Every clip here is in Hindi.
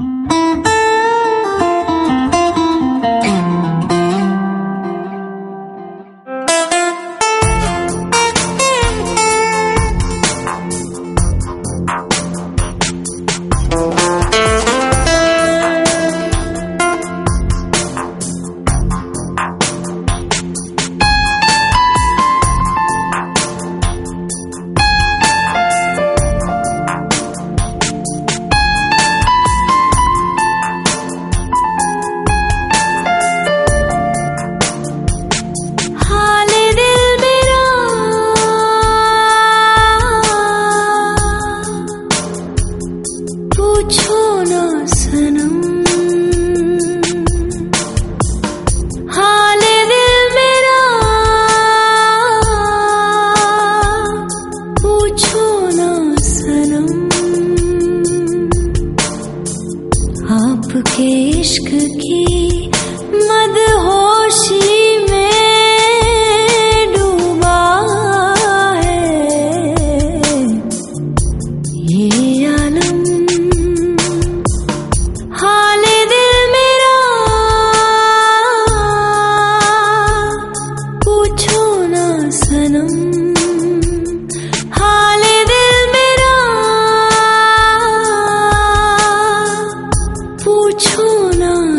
Bye. आपके इश्क की मदहोशी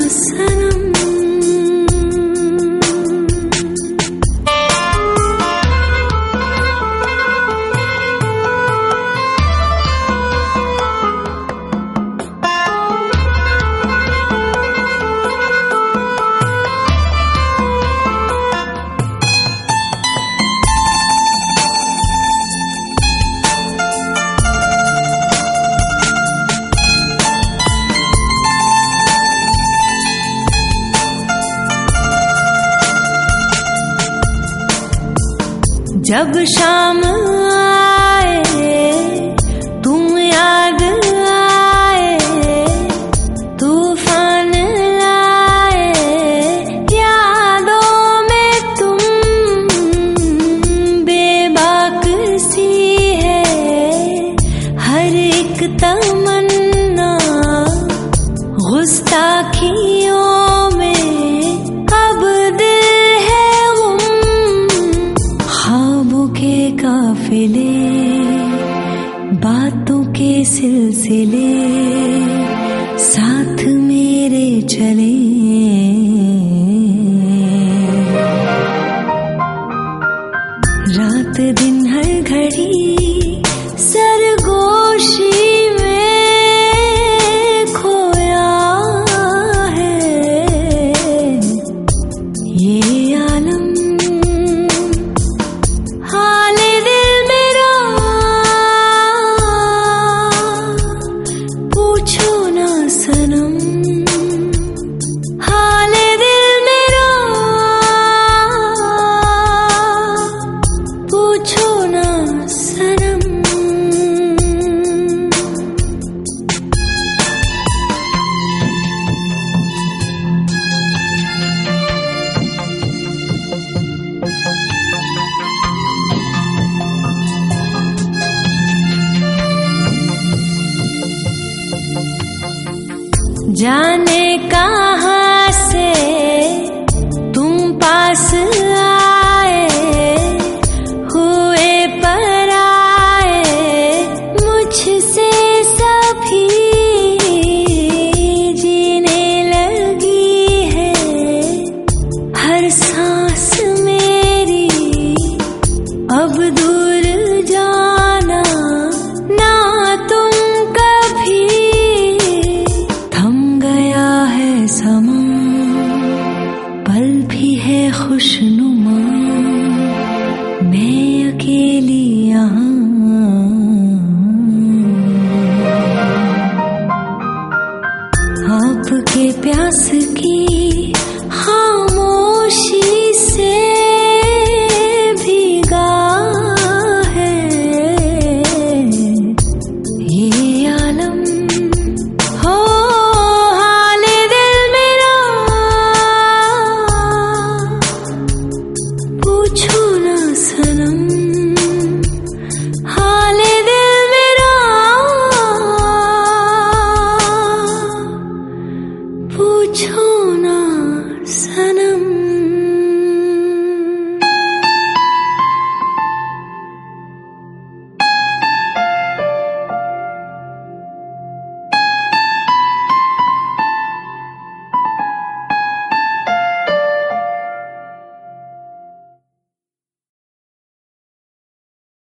sanam जब शाम आए सिलसिले साथ मेरे चले। रात दिन हर घड़ी जाने कहा से तुम पास आए